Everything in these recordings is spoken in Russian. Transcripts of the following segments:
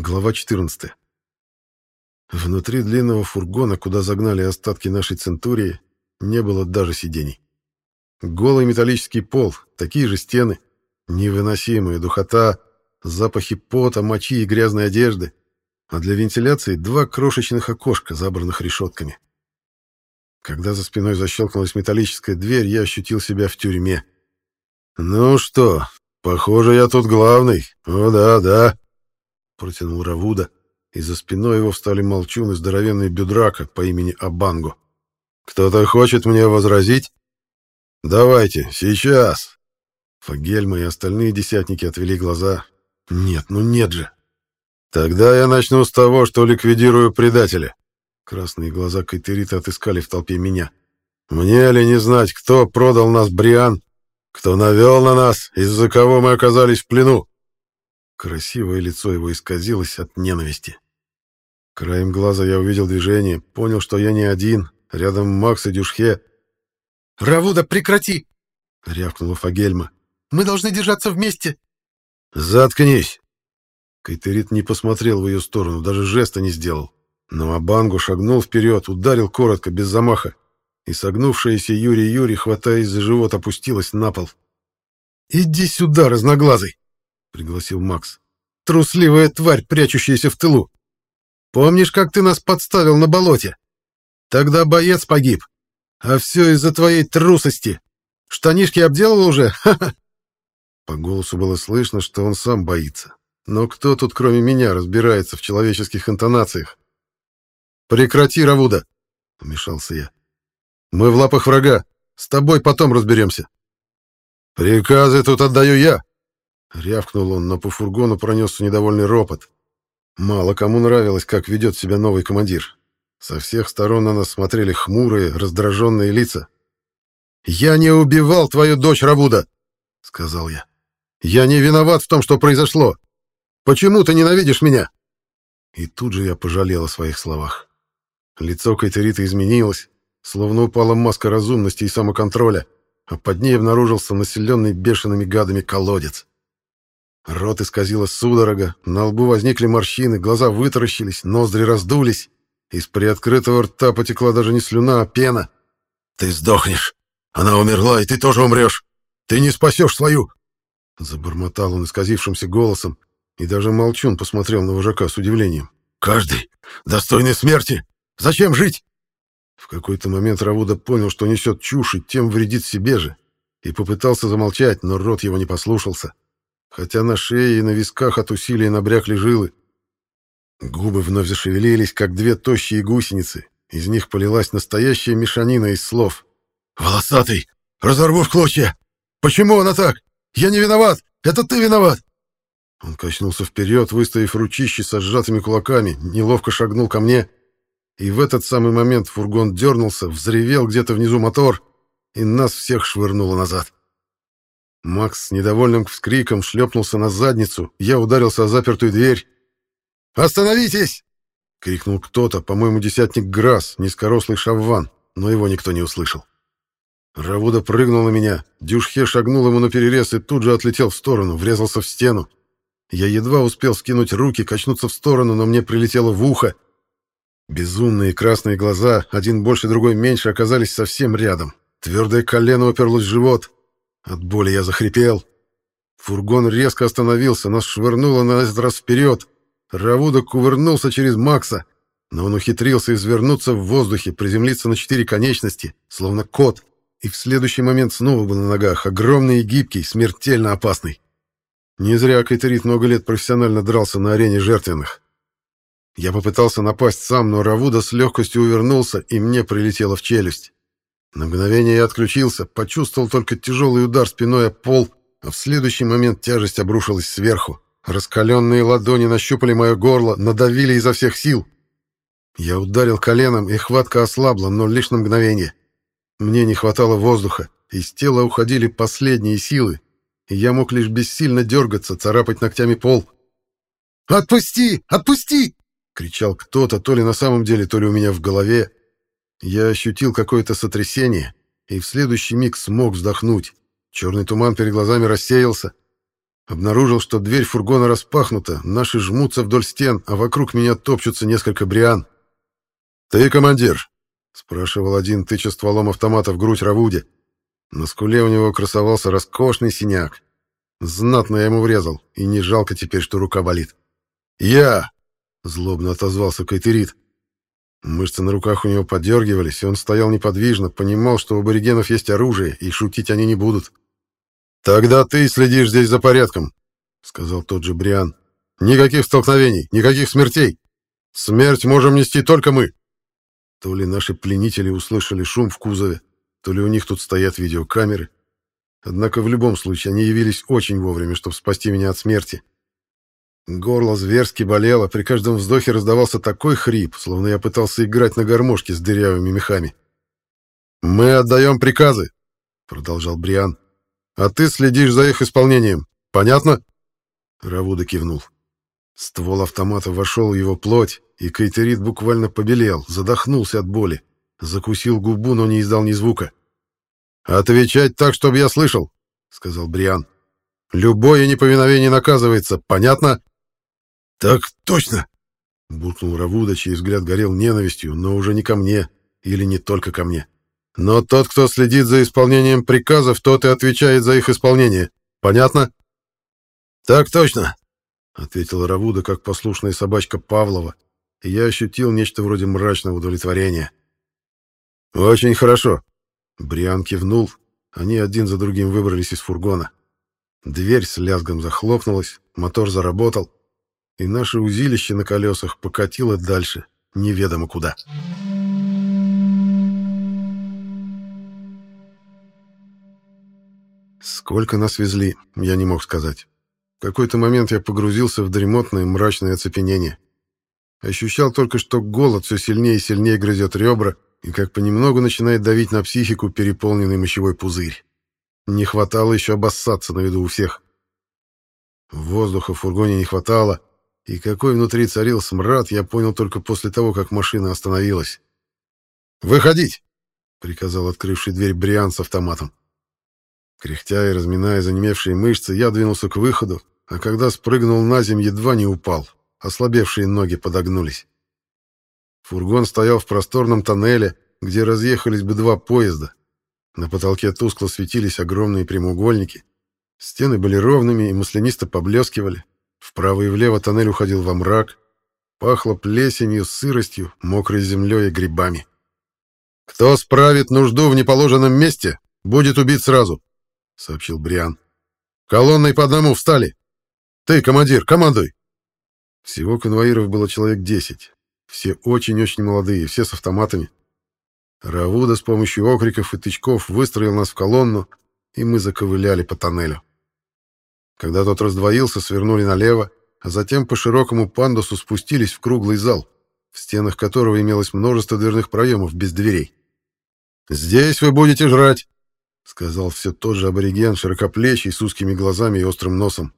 Глава 14. Внутри длинного фургона, куда загнали остатки нашей центурии, не было даже сидений. Голый металлический пол, такие же стены, невыносимая духота, запахи пота, мочи и грязной одежды, а для вентиляции два крошечных окошка, забранных решетками. Когда за спиной защелкнулась металлическая дверь, я ощутил себя в тюрьме. «Ну что, похоже, я тут главный. О, да, да», — протянул Равуда, и за спиной его встали молчун и здоровенный бюдрака по имени Абанго. «Кто-то хочет мне возразить?» «Давайте, сейчас!» Фагельма и остальные десятники отвели глаза. «Нет, ну нет же!» «Тогда я начну с того, что ликвидирую предателя». Красные глаза Кайтерита отыскали в толпе меня. «Мне ли не знать, кто продал нас Бриан, кто навел на нас, из-за кого мы оказались в плену?» Красивое лицо его исказилось от ненависти. Краем глаза я увидел движение, понял, что я не один, рядом Макс и Дюшхе. «Равуда, прекрати!» — рявкнула Фагельма. «Мы должны держаться вместе!» «Заткнись!» Кайтерит не посмотрел в ее сторону, даже жеста не сделал. Но Абангу шагнул вперед, ударил коротко, без замаха, и согнувшаяся Юрий Юрий, хватаясь за живот, опустилась на пол. «Иди сюда, разноглазый!» — пригласил Макс. «Трусливая тварь, прячущаяся в тылу! Помнишь, как ты нас подставил на болоте? Тогда боец погиб. А все из-за твоей трусости. Штанишки обделал уже? Ха-ха!» По голосу было слышно, что он сам боится. Но кто тут, кроме меня, разбирается в человеческих интонациях? «Прекрати, Равуда!» — вмешался я. «Мы в лапах врага. С тобой потом разберемся». «Приказы тут отдаю я!» — рявкнул он, но по фургону пронесся недовольный ропот. Мало кому нравилось, как ведет себя новый командир. Со всех сторон на нас смотрели хмурые, раздраженные лица. «Я не убивал твою дочь, Равуда!» — сказал я. «Я не виноват в том, что произошло. Почему ты ненавидишь меня?» И тут же я пожалел о своих словах. Лицо Кайтерита изменилось, словно упала маска разумности и самоконтроля, а под ней обнаружился населенный бешеными гадами колодец. Рот исказило судорога, на лбу возникли морщины, глаза вытаращились, ноздри раздулись. Из приоткрытого рта потекла даже не слюна, а пена. «Ты сдохнешь! Она умерла, и ты тоже умрешь! Ты не спасешь свою!» Забормотал он исказившимся голосом, и даже Молчун посмотрел на вожака с удивлением. «Каждый достойный смерти! Зачем жить?» В какой-то момент Равуда понял, что несет чушь и тем вредит себе же, и попытался замолчать, но рот его не послушался, хотя на шее и на висках от усилий набрякли жилы. Губы вновь зашевелились, как две тощие гусеницы. Из них полилась настоящая мешанина из слов. «Волосатый! Разорву в клочья! Почему она так? Я не виноват! Это ты виноват!» Он качнулся вперед, выставив ручище со сжатыми кулаками, неловко шагнул ко мне и в этот самый момент фургон дернулся, взревел где-то внизу мотор, и нас всех швырнуло назад. Макс с недовольным вскриком шлепнулся на задницу, я ударился о запертую дверь. «Остановитесь!» — крикнул кто-то, по-моему, десятник Грасс, низкорослый шавван, но его никто не услышал. Равуда прыгнул на меня, Дюшхе шагнул ему на перерез и тут же отлетел в сторону, врезался в стену. Я едва успел скинуть руки, качнуться в сторону, но мне прилетело в ухо — Безумные красные глаза, один больше, другой меньше, оказались совсем рядом. Твердое колено уперлось в живот. От боли я захрипел. Фургон резко остановился, нас швырнуло на этот раз вперед. Равуда кувырнулся через Макса, но он ухитрился извернуться в воздухе, приземлиться на четыре конечности, словно кот, и в следующий момент снова был на ногах, огромный и гибкий, смертельно опасный. Не зря Кайтерит много лет профессионально дрался на арене жертвенных. Я попытался напасть сам, но Равуда с легкостью увернулся, и мне прилетело в челюсть. На мгновение я отключился, почувствовал только тяжелый удар спиной о пол, а в следующий момент тяжесть обрушилась сверху. Раскаленные ладони нащупали мое горло, надавили изо всех сил. Я ударил коленом, и хватка ослабла, но лишь на мгновение. Мне не хватало воздуха, из тела уходили последние силы, и я мог лишь бессильно дергаться, царапать ногтями пол. «Отпусти! Отпусти!» кричал кто-то, то ли на самом деле, то ли у меня в голове. Я ощутил какое-то сотрясение и в следующий миг смог вздохнуть. Черный туман перед глазами рассеялся. Обнаружил, что дверь фургона распахнута, наши жмутся вдоль стен, а вокруг меня топчутся несколько бриан. «Ты командир?» — спрашивал один, тыча стволом автомата в грудь Равуде. На скуле у него красовался роскошный синяк. Знатно я ему врезал, и не жалко теперь, что рука болит. «Я!» — злобно отозвался Кайтерит. Мышцы на руках у него подергивались, и он стоял неподвижно, понимал, что у аборигенов есть оружие, и шутить они не будут. «Тогда ты следишь здесь за порядком», — сказал тот же Бриан. «Никаких столкновений, никаких смертей. Смерть можем нести только мы». То ли наши пленители услышали шум в кузове, то ли у них тут стоят видеокамеры. Однако в любом случае они явились очень вовремя, чтобы спасти меня от смерти. Горло зверски болело, при каждом вздохе раздавался такой хрип, словно я пытался играть на гармошке с дырявыми мехами. «Мы отдаем приказы», — продолжал Бриан, — «а ты следишь за их исполнением. Понятно?» Равуда кивнул. Ствол автомата вошел в его плоть, и Кайтерит буквально побелел, задохнулся от боли, закусил губу, но не издал ни звука. «Отвечать так, чтобы я слышал», — сказал Бриан. «Любое неповиновение наказывается, понятно?» «Так точно!» — буркнул Равуда, чей взгляд горел ненавистью, но уже не ко мне, или не только ко мне. «Но тот, кто следит за исполнением приказов, тот и отвечает за их исполнение. Понятно?» «Так точно!» — ответил Равуда, как послушная собачка Павлова, и я ощутил нечто вроде мрачного удовлетворения. «Очень хорошо!» Бриан кивнул, они один за другим выбрались из фургона. Дверь с лязгом захлопнулась, мотор заработал, и наше узилище на колесах покатило дальше, неведомо куда. Сколько нас везли, я не мог сказать. В какой-то момент я погрузился в дремотное мрачное оцепенение. Ощущал только, что голод все сильнее и сильнее грызет ребра, и как понемногу начинает давить на психику переполненный мочевой пузырь. Не хватало еще обоссаться на виду у всех. Воздуха в фургоне не хватало, и какой внутри царил смрад, я понял только после того, как машина остановилась. «Выходить!» — приказал открывший дверь Бриан с автоматом. Кряхтя и разминая занемевшие мышцы, я двинулся к выходу, а когда спрыгнул на землю, едва не упал. Ослабевшие ноги подогнулись. Фургон стоял в просторном тоннеле, где разъехались бы два поезда. На потолке тускло светились огромные прямоугольники. Стены были ровными и маслянисто поблескивали, Вправо и влево тоннель уходил во мрак. Пахло плесенью, сыростью, мокрой землей и грибами. «Кто справит нужду в неположенном месте, будет убит сразу», — сообщил Бриан. «Колонной по одному встали. Ты, командир, командуй!» Всего конвоиров было человек десять. Все очень-очень молодые, все с автоматами. Равуда с помощью окриков и тычков выстроил нас в колонну, и мы заковыляли по тоннелю. Когда тот раздвоился, свернули налево, а затем по широкому пандусу спустились в круглый зал, в стенах которого имелось множество дверных проемов без дверей. «Здесь вы будете жрать», — сказал все тот же абориген, широкоплечий, с узкими глазами и острым носом.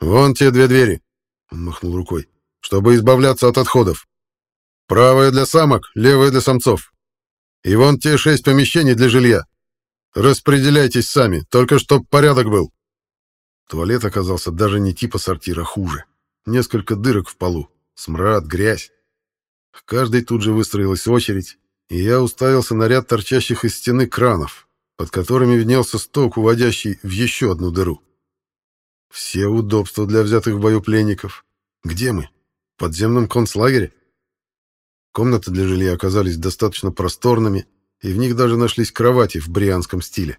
«Вон те две двери», — он махнул рукой, — «чтобы избавляться от отходов. Правая для самок, левая для самцов. И вон те шесть помещений для жилья. Распределяйтесь сами, только чтоб порядок был». Туалет оказался даже не типа сортира хуже. Несколько дырок в полу, смрад, грязь. В каждой тут же выстроилась очередь, и я уставился на ряд торчащих из стены кранов, под которыми виднелся сток, уводящий в еще одну дыру. Все удобства для взятых в бою пленников. Где мы? В подземном концлагере? Комнаты для жилья оказались достаточно просторными, и в них даже нашлись кровати в брианском стиле.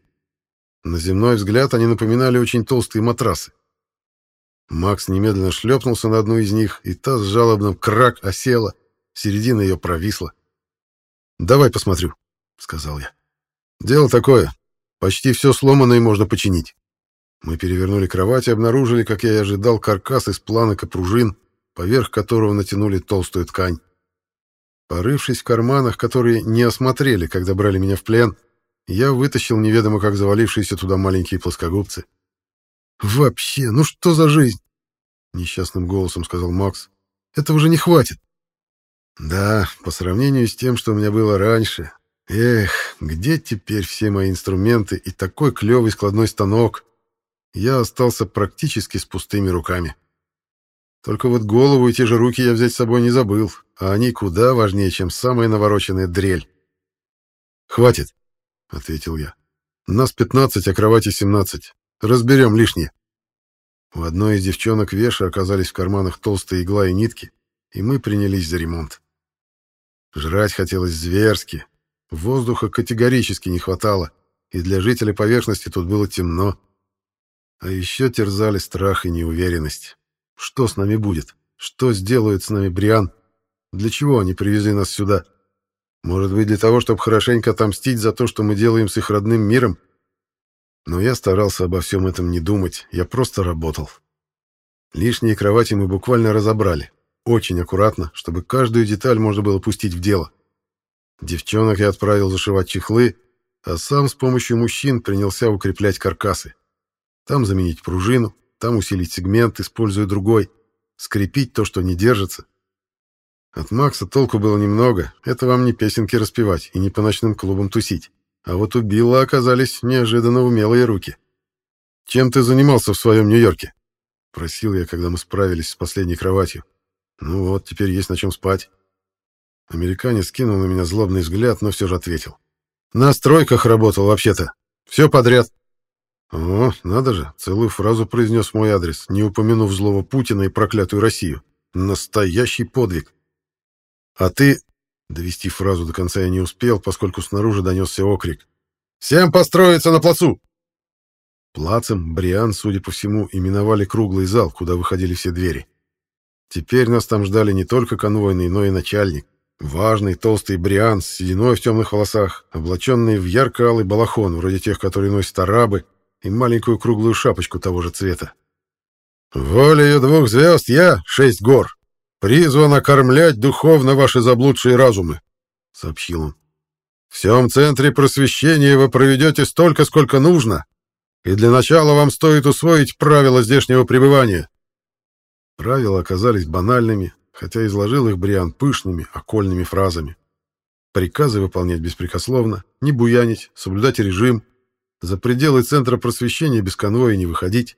На земной взгляд они напоминали очень толстые матрасы. Макс немедленно шлепнулся на одну из них, и та с жалобным крак осела, середина ее провисла. «Давай посмотрю», — сказал я. «Дело такое. Почти все сломанное можно починить». Мы перевернули кровать и обнаружили, как я и ожидал, каркас из планок и пружин, поверх которого натянули толстую ткань. Порывшись в карманах, которые не осмотрели, когда брали меня в плен, я вытащил неведомо как завалившиеся туда маленькие плоскогубцы. «Вообще, ну что за жизнь?» — несчастным голосом сказал Макс. «Этого уже не хватит». «Да, по сравнению с тем, что у меня было раньше. Эх, где теперь все мои инструменты и такой клевый складной станок?» я остался практически с пустыми руками. Только вот голову и те же руки я взять с собой не забыл, а они куда важнее, чем самая навороченная дрель. «Хватит», — ответил я. «Нас 15, а кровати 17. Разберем лишнее». У одной из девчонок Веши оказались в карманах толстая игла и нитки, и мы принялись за ремонт. Жрать хотелось зверски, воздуха категорически не хватало, и для жителя поверхности тут было темно. А еще терзали страх и неуверенность. Что с нами будет? Что сделает с нами Бриан? Для чего они привезли нас сюда? Может быть, для того, чтобы хорошенько отомстить за то, что мы делаем с их родным миром? Но я старался обо всем этом не думать, я просто работал. Лишние кровати мы буквально разобрали. Очень аккуратно, чтобы каждую деталь можно было пустить в дело. Девчонок я отправил зашивать чехлы, а сам с помощью мужчин принялся укреплять каркасы. Там заменить пружину, там усилить сегмент, используя другой, скрепить то, что не держится. От Макса толку было немного, это вам не песенки распевать и не по ночным клубам тусить. А вот у Билла оказались неожиданно умелые руки. «Чем ты занимался в своем Нью-Йорке?» — просил я, когда мы справились с последней кроватью. «Ну вот, теперь есть на чем спать». Американец кинул на меня злобный взгляд, но все же ответил. «На стройках работал вообще-то. Все подряд». О, надо же, целую фразу произнес мой адрес, не упомянув злого Путина и проклятую Россию. Настоящий подвиг. А ты... Довести фразу до конца я не успел, поскольку снаружи донесся окрик. «Всем построиться на плацу!» Плацем Бриан, судя по всему, именовали круглый зал, куда выходили все двери. Теперь нас там ждали не только конвойный, но и начальник. Важный, толстый Бриан с сединой в темных волосах, облаченный в ярко-алый балахон, вроде тех, которые носят арабы, и маленькую круглую шапочку того же цвета. «Волею двух звезд я, шесть гор, призван окормлять духовно ваши заблудшие разумы», — сообщил он. «В всем центре просвещения вы проведете столько, сколько нужно, и для начала вам стоит усвоить правила здешнего пребывания». Правила оказались банальными, хотя изложил их Бриан пышными, окольными фразами. Приказы выполнять беспрекословно, не буянить, соблюдать режим, за пределы центра просвещения без конвоя не выходить.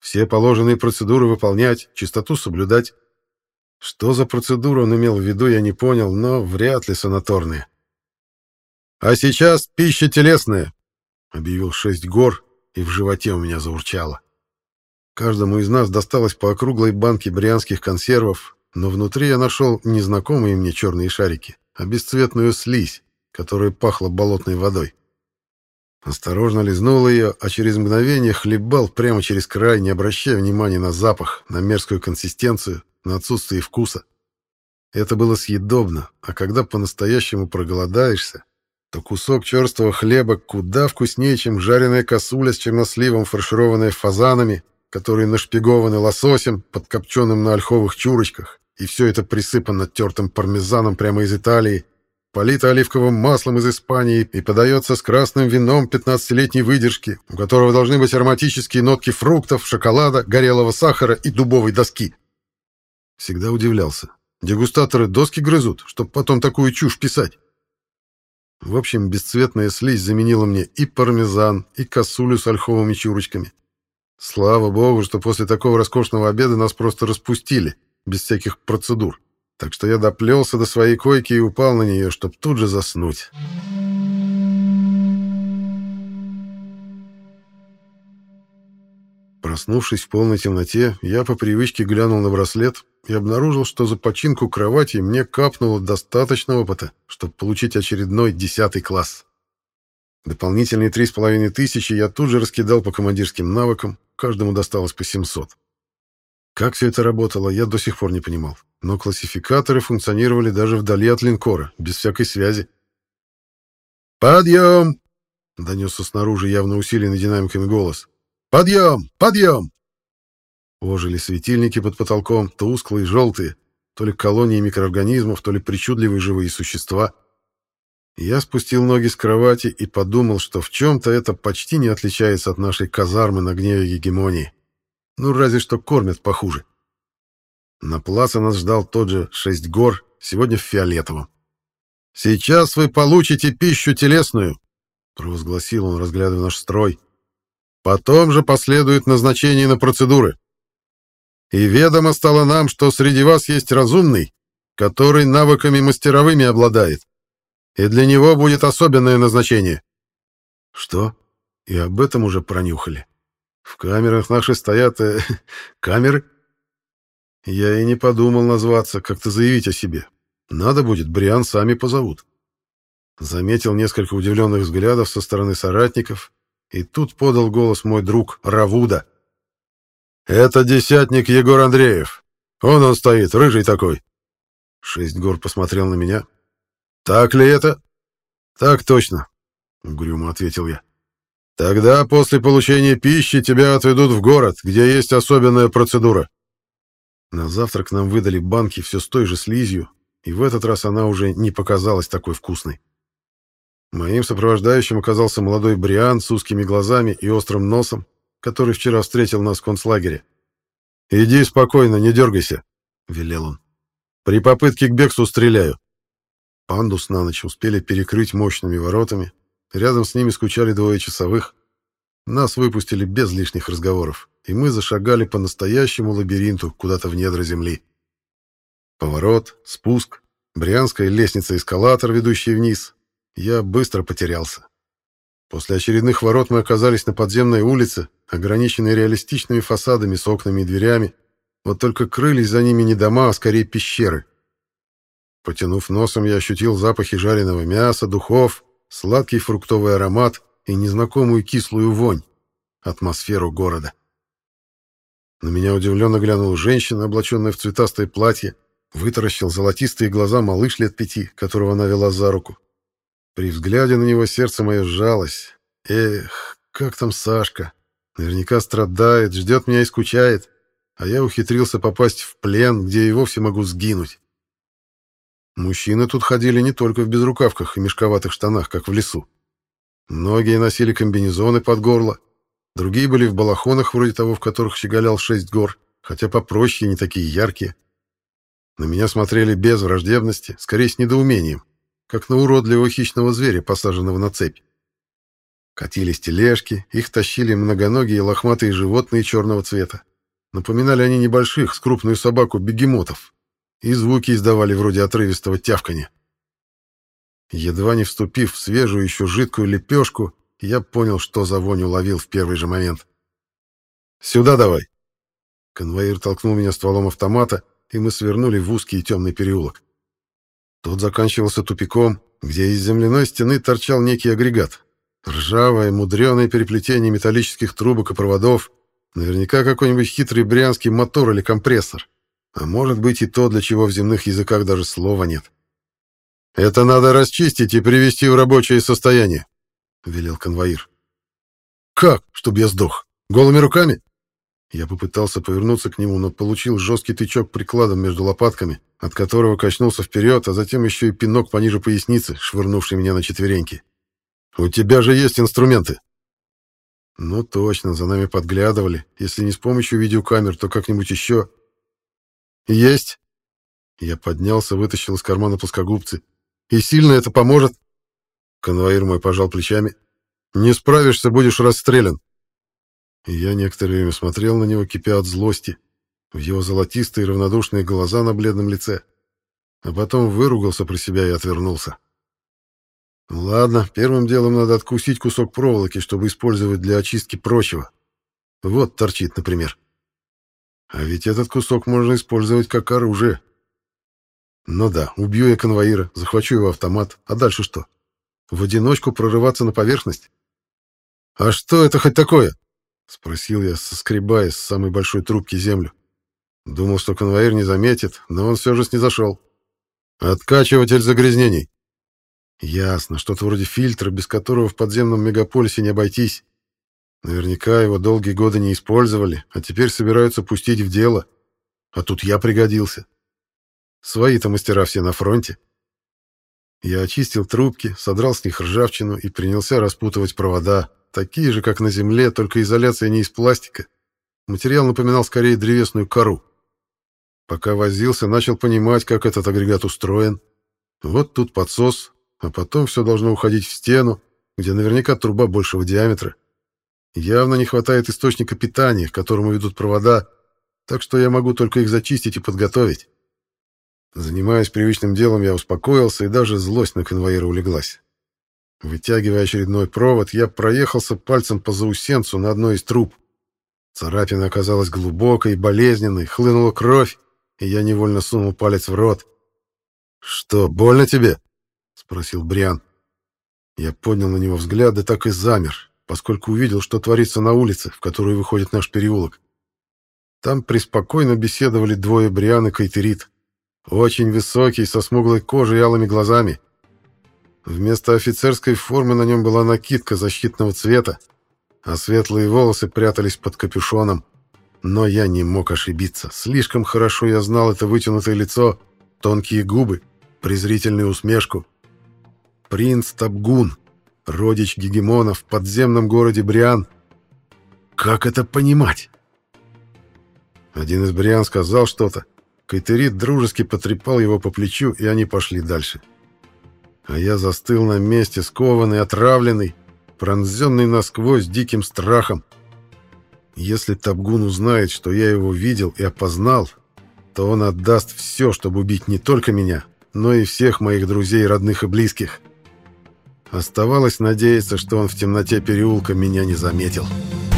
Все положенные процедуры выполнять, чистоту соблюдать. Что за процедуру он имел в виду, я не понял, но вряд ли санаторные. «А сейчас пища телесная», — объявил шесть гор, и в животе у меня заурчало. Каждому из нас досталось по округлой банке брянских консервов, но внутри я нашел незнакомые мне черные шарики, а бесцветную слизь, которая пахла болотной водой. Осторожно лизнул ее, а через мгновение хлебал прямо через край, не обращая внимания на запах, на мерзкую консистенцию, на отсутствие вкуса. Это было съедобно, а когда по-настоящему проголодаешься, то кусок черствого хлеба куда вкуснее, чем жареная косуля с черносливом, фаршированная фазанами, которые нашпигованы лососем, подкопченным на ольховых чурочках, и все это присыпано тертым пармезаном прямо из Италии, Полито оливковым маслом из Испании и подается с красным вином 15-летней выдержки, у которого должны быть ароматические нотки фруктов, шоколада, горелого сахара и дубовой доски. Всегда удивлялся. Дегустаторы доски грызут, чтобы потом такую чушь писать. В общем, бесцветная слизь заменила мне и пармезан, и косулю с ольховыми чурочками. Слава богу, что после такого роскошного обеда нас просто распустили, без всяких процедур так что я доплелся до своей койки и упал на нее, чтобы тут же заснуть. Проснувшись в полной темноте, я по привычке глянул на браслет и обнаружил, что за починку кровати мне капнуло достаточно опыта, чтобы получить очередной десятый класс. Дополнительные три с половиной тысячи я тут же раскидал по командирским навыкам, каждому досталось по 700. Как все это работало, я до сих пор не понимал но классификаторы функционировали даже вдали от линкора, без всякой связи. «Подъем!» — донесся снаружи явно усиленный динамиками голос. «Подъем! Подъем!» Ожили светильники под потолком, тусклые, желтые, то ли колонии микроорганизмов, то ли причудливые живые существа. Я спустил ноги с кровати и подумал, что в чем-то это почти не отличается от нашей казармы на гневе гегемонии. Ну, разве что кормят похуже. На плаце нас ждал тот же шесть гор, сегодня в фиолетовом. «Сейчас вы получите пищу телесную», — провозгласил он, разглядывая наш строй. Потом же последует назначение на процедуры. И ведомо стало нам, что среди вас есть разумный, который навыками мастеровыми обладает, и для него будет особенное назначение. Что? И об этом уже пронюхали. В камерах наши стоят... Э, камеры? Я и не подумал назваться, как-то заявить о себе. Надо будет, Бриан сами позовут. Заметил несколько удивленных взглядов со стороны соратников, и тут подал голос мой друг Равуда. «Это десятник Егор Андреев. Он он стоит, рыжий такой». Шесть гор посмотрел на меня. «Так ли это?» «Так точно», — угрюмо ответил я. «Тогда после получения пищи тебя отведут в город, где есть особенная процедура». На завтрак нам выдали банки все с той же слизью, и в этот раз она уже не показалась такой вкусной. Моим сопровождающим оказался молодой Бриан с узкими глазами и острым носом, который вчера встретил нас в концлагере. «Иди спокойно, не дергайся», — велел он. «При попытке к бегству стреляю». Пандус на ночь успели перекрыть мощными воротами. Рядом с ними скучали двое часовых. Нас выпустили без лишних разговоров, и мы зашагали по настоящему лабиринту куда-то в недра земли. Поворот, спуск, брянская лестница-эскалатор, ведущий вниз. Я быстро потерялся. После очередных ворот мы оказались на подземной улице, ограниченной реалистичными фасадами с окнами и дверями. Вот только крылись за ними не дома, а скорее пещеры. Потянув носом, я ощутил запахи жареного мяса, духов, сладкий фруктовый аромат и незнакомую кислую вонь, атмосферу города. На меня удивленно глянула женщина, облаченная в цветастое платье, Вытаращил золотистые глаза малыш лет пяти, которого она вела за руку. При взгляде на него сердце мое сжалось. Эх, как там Сашка? Наверняка страдает, ждет меня и скучает. А я ухитрился попасть в плен, где и вовсе могу сгинуть. Мужчины тут ходили не только в безрукавках и мешковатых штанах, как в лесу. Многие носили комбинезоны под горло, другие были в балахонах, вроде того, в которых щеголял шесть гор, хотя попроще и не такие яркие. На меня смотрели без враждебности, скорее с недоумением, как на уродливого хищного зверя, посаженного на цепь. Катились тележки, их тащили многоногие лохматые животные черного цвета. Напоминали они небольших, с крупную собаку бегемотов. И звуки издавали вроде отрывистого тявканья. Едва не вступив в свежую еще жидкую лепешку, я понял, что за вонь уловил в первый же момент. «Сюда давай!» Конвоир толкнул меня стволом автомата, и мы свернули в узкий темный переулок. Тот заканчивался тупиком, где из земляной стены торчал некий агрегат. Ржавое, мудреное переплетение металлических трубок и проводов, наверняка какой-нибудь хитрый брянский мотор или компрессор. А может быть и то, для чего в земных языках даже слова нет. «Это надо расчистить и привести в рабочее состояние», — велел конвоир. «Как? Чтоб я сдох? Голыми руками?» Я попытался повернуться к нему, но получил жесткий тычок прикладом между лопатками, от которого качнулся вперед, а затем еще и пинок пониже поясницы, швырнувший меня на четвереньки. «У тебя же есть инструменты!» «Ну точно, за нами подглядывали. Если не с помощью видеокамер, то как-нибудь еще...» «Есть!» Я поднялся, вытащил из кармана плоскогубцы. «И сильно это поможет?» Конвоир мой пожал плечами. «Не справишься, будешь расстрелян. Я некоторое время смотрел на него, кипя от злости, в его золотистые равнодушные глаза на бледном лице. А потом выругался про себя и отвернулся. Ладно, первым делом надо откусить кусок проволоки, чтобы использовать для очистки прочего. Вот торчит, например. А ведь этот кусок можно использовать как оружие. Ну да, убью я конвоира, захвачу его автомат, а дальше что? В одиночку прорываться на поверхность? А что это хоть такое? — спросил я, соскребая с самой большой трубки землю. Думал, что конвоир не заметит, но он все же снизошел. «Откачиватель загрязнений». «Ясно, что-то вроде фильтра, без которого в подземном мегаполисе не обойтись. Наверняка его долгие годы не использовали, а теперь собираются пустить в дело. А тут я пригодился. Свои-то мастера все на фронте». Я очистил трубки, содрал с них ржавчину и принялся распутывать провода, такие же, как на Земле, только изоляция не из пластика. Материал напоминал скорее древесную кору. Пока возился, начал понимать, как этот агрегат устроен. Вот тут подсос, а потом все должно уходить в стену, где наверняка труба большего диаметра. Явно не хватает источника питания, к которому ведут провода, так что я могу только их зачистить и подготовить. Занимаясь привычным делом, я успокоился, и даже злость на конвоира улеглась. Вытягивая очередной провод, я проехался пальцем по заусенцу на одной из труб. Царапина оказалась глубокой, болезненной, хлынула кровь, и я невольно сунул палец в рот. «Что, больно тебе?» — спросил Бриан. Я поднял на него взгляд, да так и замер, поскольку увидел, что творится на улице, в которую выходит наш переулок. Там преспокойно беседовали двое Бриан и Кайтерит. Очень высокий, со смуглой кожей и алыми глазами. Вместо офицерской формы на нем была накидка защитного цвета, а светлые волосы прятались под капюшоном. Но я не мог ошибиться. Слишком хорошо я знал это вытянутое лицо, тонкие губы, презрительную усмешку. Принц Табгун, родич гегемона в подземном городе Бриан. Как это понимать? Один из Бриан сказал что-то. Кайтерит дружески потрепал его по плечу, и они пошли дальше. А я застыл на месте, скованный, отравленный, пронзенный насквозь диким страхом. Если Табгун узнает, что я его видел и опознал, то он отдаст все, чтобы убить не только меня, но и всех моих друзей, родных и близких. Оставалось надеяться, что он в темноте переулка меня не заметил. «Оставалось